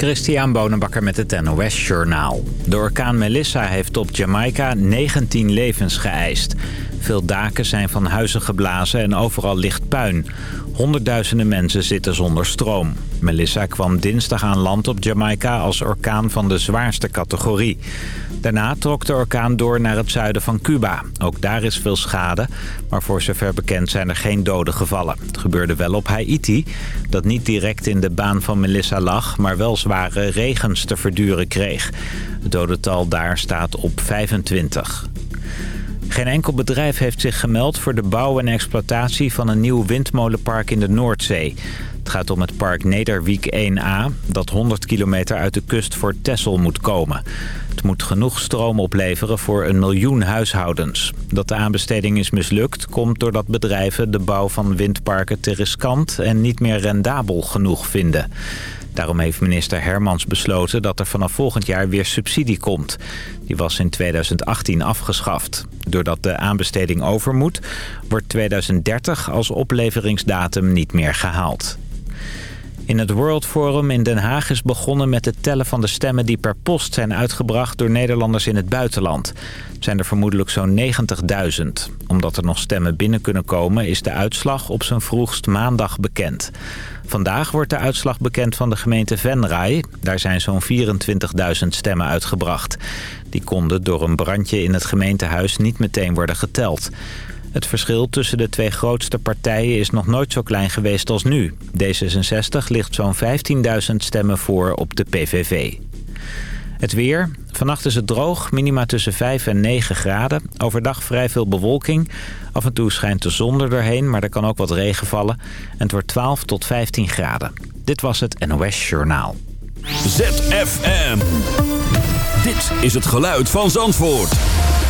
Christian Bonenbakker met het NOS Journaal. De orkaan Melissa heeft op Jamaica 19 levens geëist. Veel daken zijn van huizen geblazen en overal ligt puin. Honderdduizenden mensen zitten zonder stroom. Melissa kwam dinsdag aan land op Jamaica als orkaan van de zwaarste categorie. Daarna trok de orkaan door naar het zuiden van Cuba. Ook daar is veel schade, maar voor zover bekend zijn er geen doden gevallen. Het gebeurde wel op Haiti, dat niet direct in de baan van Melissa lag... maar wel zware regens te verduren kreeg. Het dodental daar staat op 25. Geen enkel bedrijf heeft zich gemeld voor de bouw en exploitatie van een nieuw windmolenpark in de Noordzee. Het gaat om het park Nederwiek 1A, dat 100 kilometer uit de kust voor Texel moet komen. Het moet genoeg stroom opleveren voor een miljoen huishoudens. Dat de aanbesteding is mislukt komt doordat bedrijven de bouw van windparken te riskant en niet meer rendabel genoeg vinden. Daarom heeft minister Hermans besloten dat er vanaf volgend jaar weer subsidie komt. Die was in 2018 afgeschaft. Doordat de aanbesteding over moet, wordt 2030 als opleveringsdatum niet meer gehaald. In het World Forum in Den Haag is begonnen met het tellen van de stemmen die per post zijn uitgebracht door Nederlanders in het buitenland. Het zijn er vermoedelijk zo'n 90.000. Omdat er nog stemmen binnen kunnen komen is de uitslag op zijn vroegst maandag bekend. Vandaag wordt de uitslag bekend van de gemeente Venray. Daar zijn zo'n 24.000 stemmen uitgebracht. Die konden door een brandje in het gemeentehuis niet meteen worden geteld. Het verschil tussen de twee grootste partijen is nog nooit zo klein geweest als nu. D66 ligt zo'n 15.000 stemmen voor op de PVV. Het weer. Vannacht is het droog, minima tussen 5 en 9 graden. Overdag vrij veel bewolking. Af en toe schijnt de zon er doorheen, maar er kan ook wat regen vallen. En het wordt 12 tot 15 graden. Dit was het NOS Journaal. ZFM. Dit is het geluid van Zandvoort.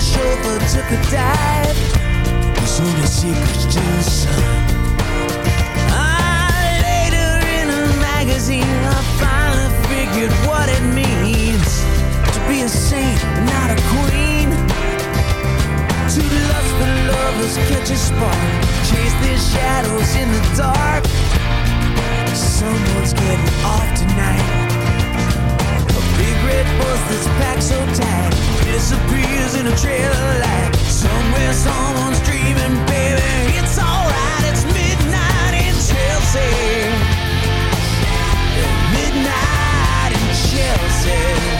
the chauffeur took a dive was only secrets to the sun. Ah, later in a magazine, I finally figured what it means to be a saint, not a queen. Two lustful lovers catch a spark, chase their shadows in the dark. Someone's getting off tonight. Big red bus that's packed so tight disappears in a trail of light. Somewhere someone's dreaming, baby. It's alright, it's midnight in Chelsea. Midnight in Chelsea.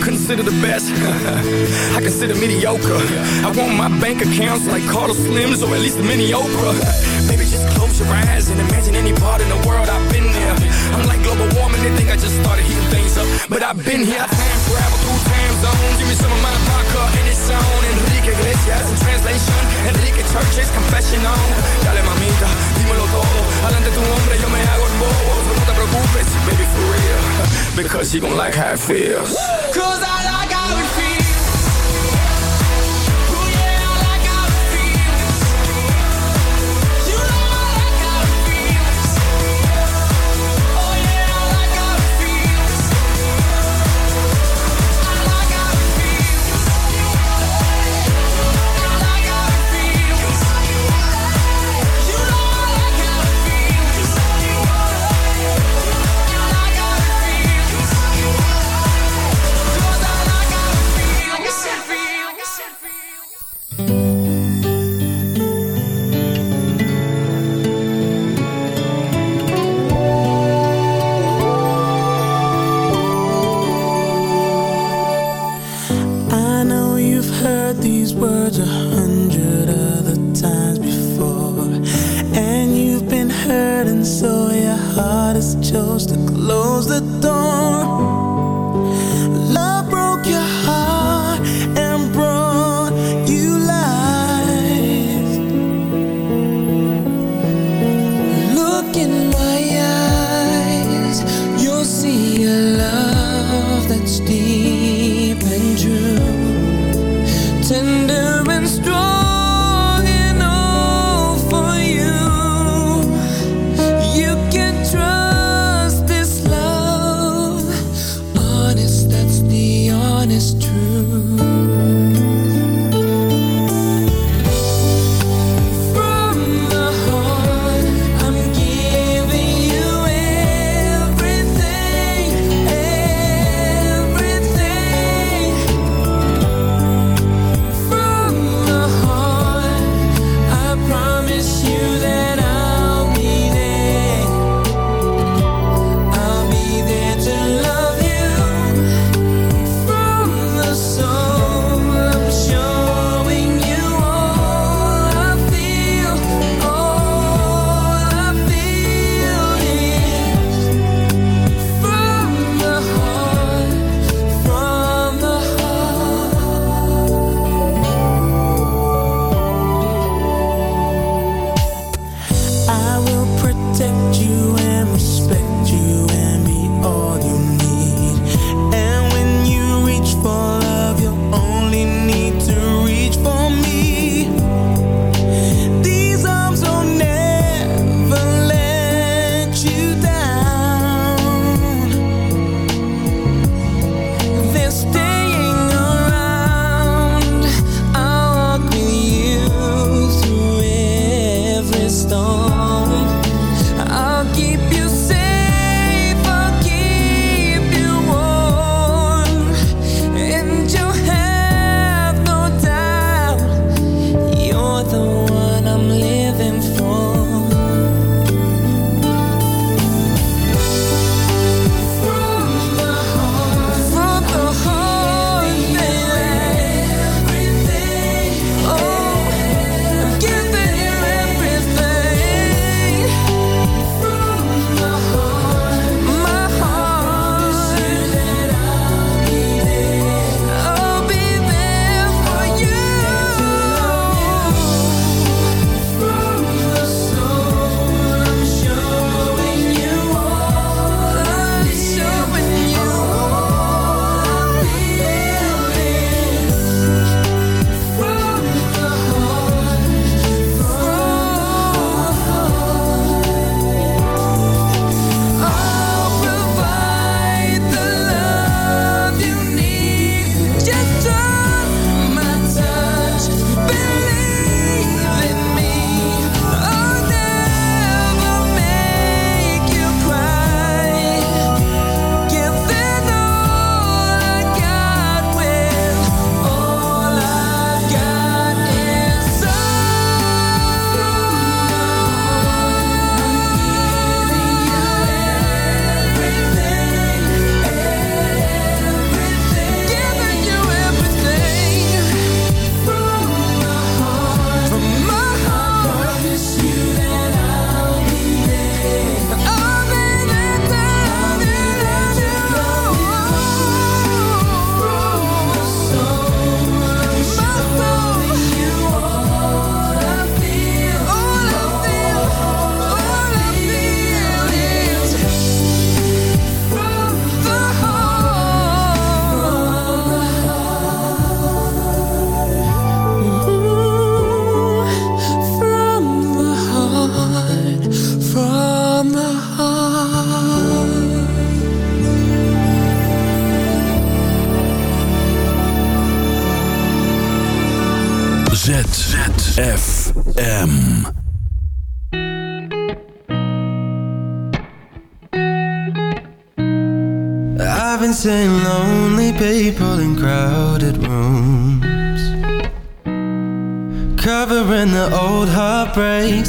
Consider the best? I consider mediocre. I want my bank accounts like Carlos Slims or at least mini Oprah. Maybe just close your eyes and imagine any part in the world I've been there. I'm like global warming, they think I just started heating things up. But I've been here, I time travel through time zones. Give me some of my vodka and it's on. Enrique Iglesias in translation. Enrique Church's confession on. Dale mamita, dímelo todo. Adelante tu hombre, yo me hago el bobo. No te preocupes, baby, for real. Because you gon' like how it feels.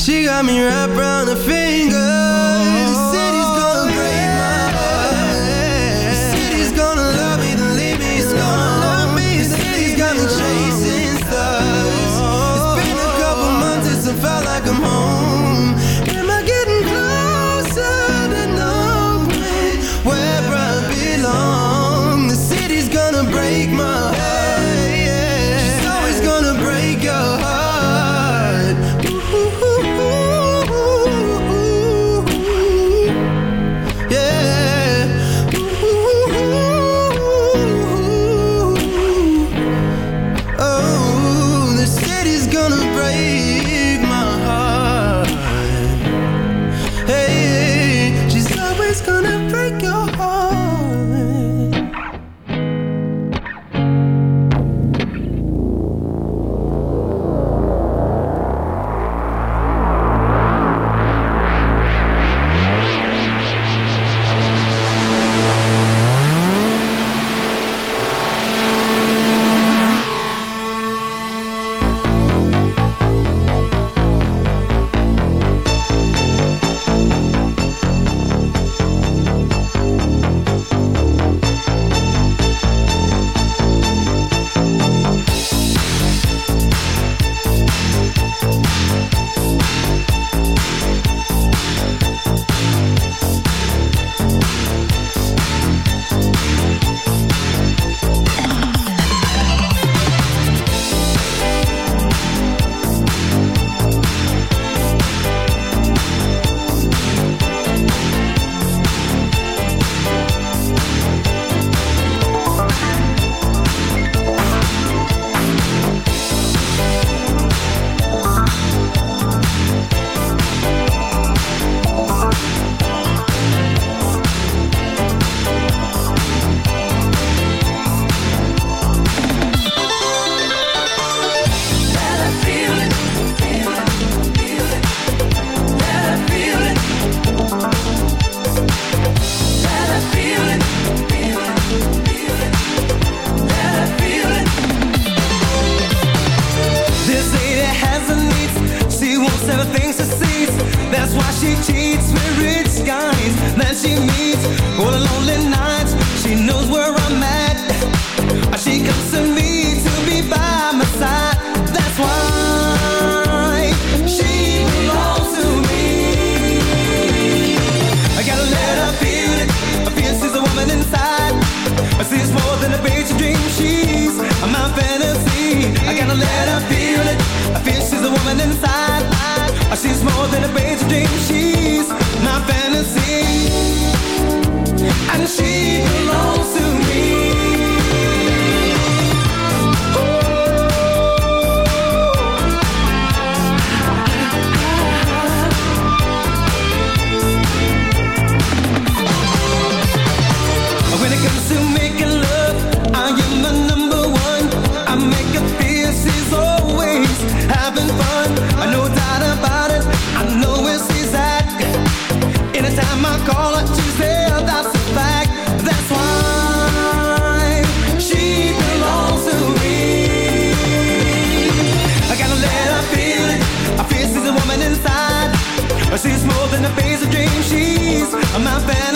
She got me wrapped around her finger. she's more than a phase of dreams. She's my best.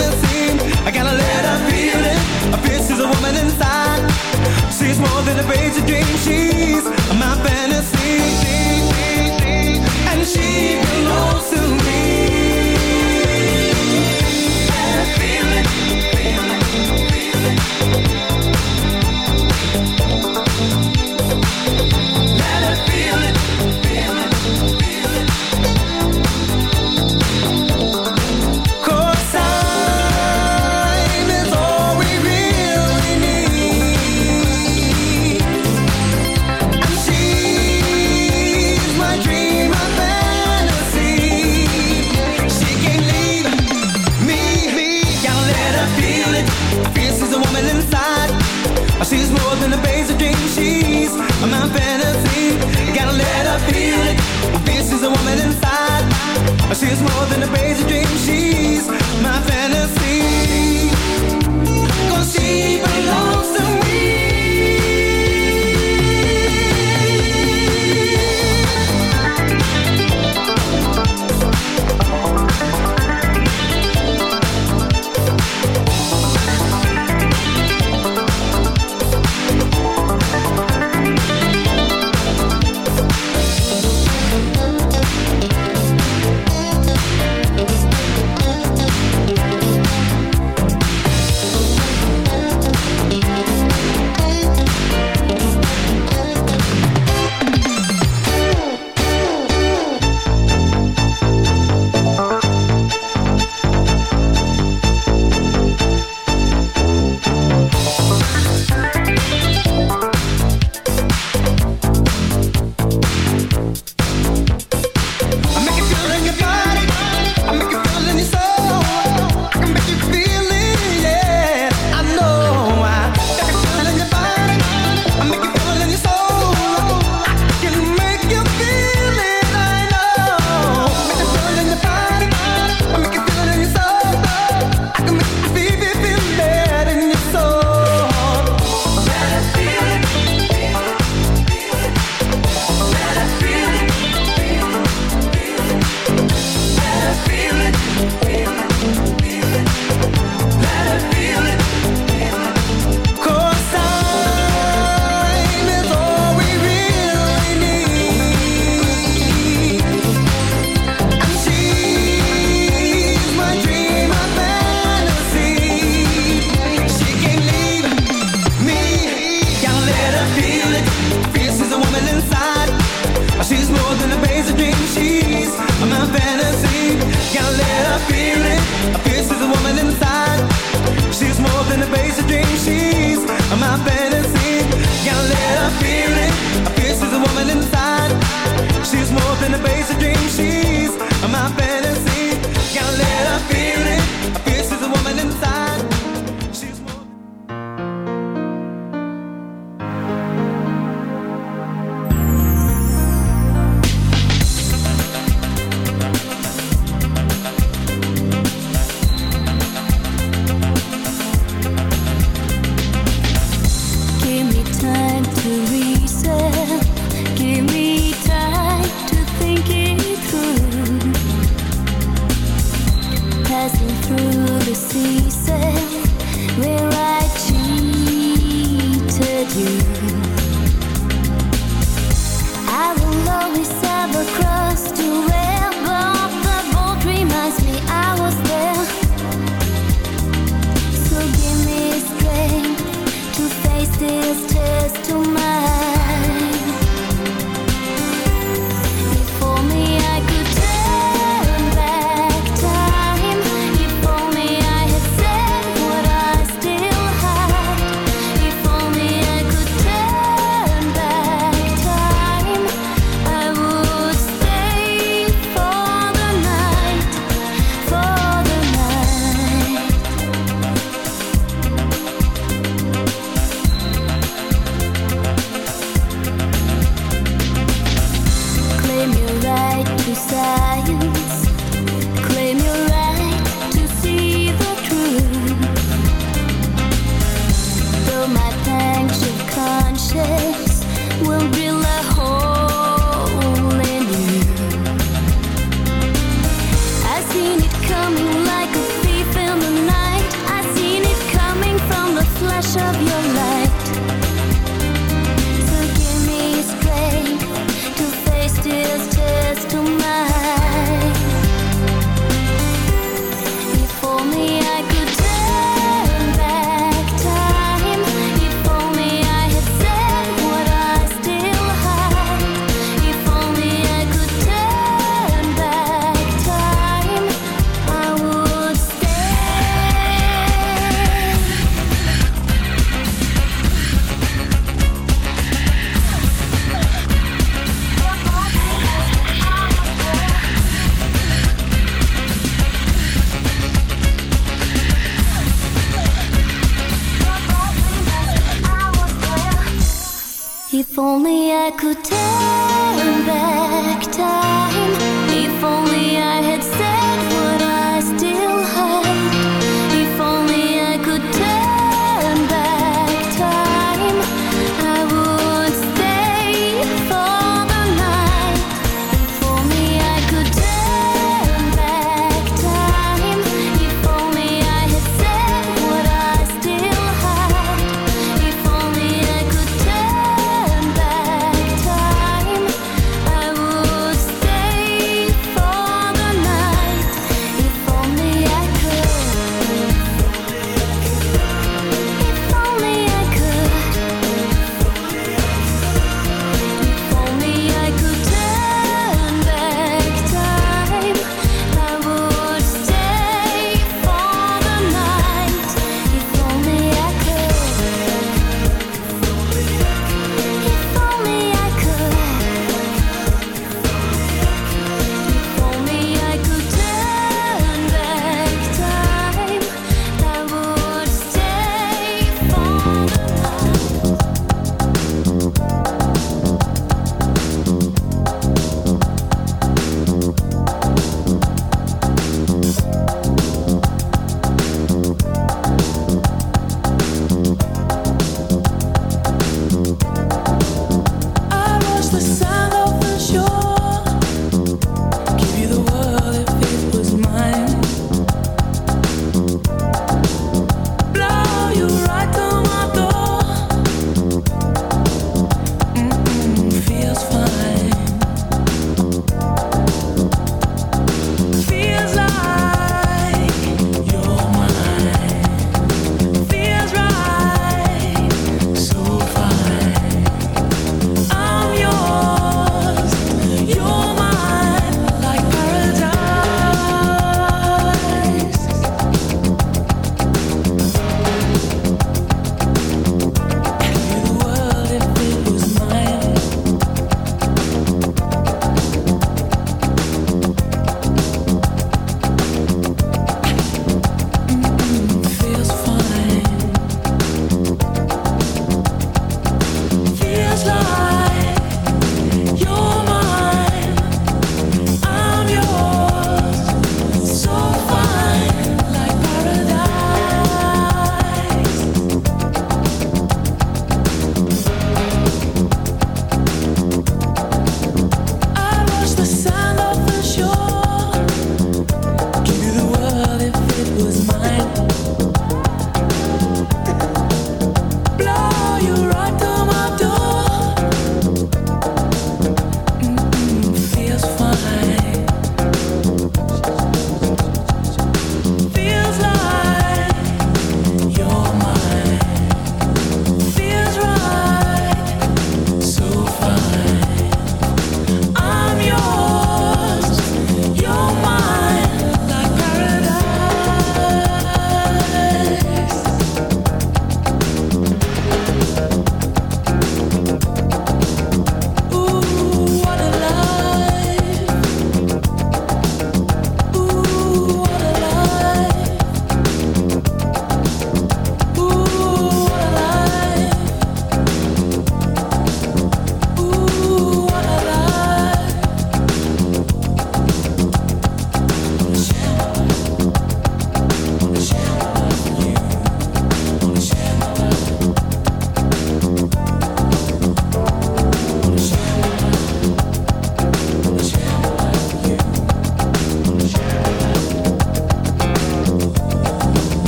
I would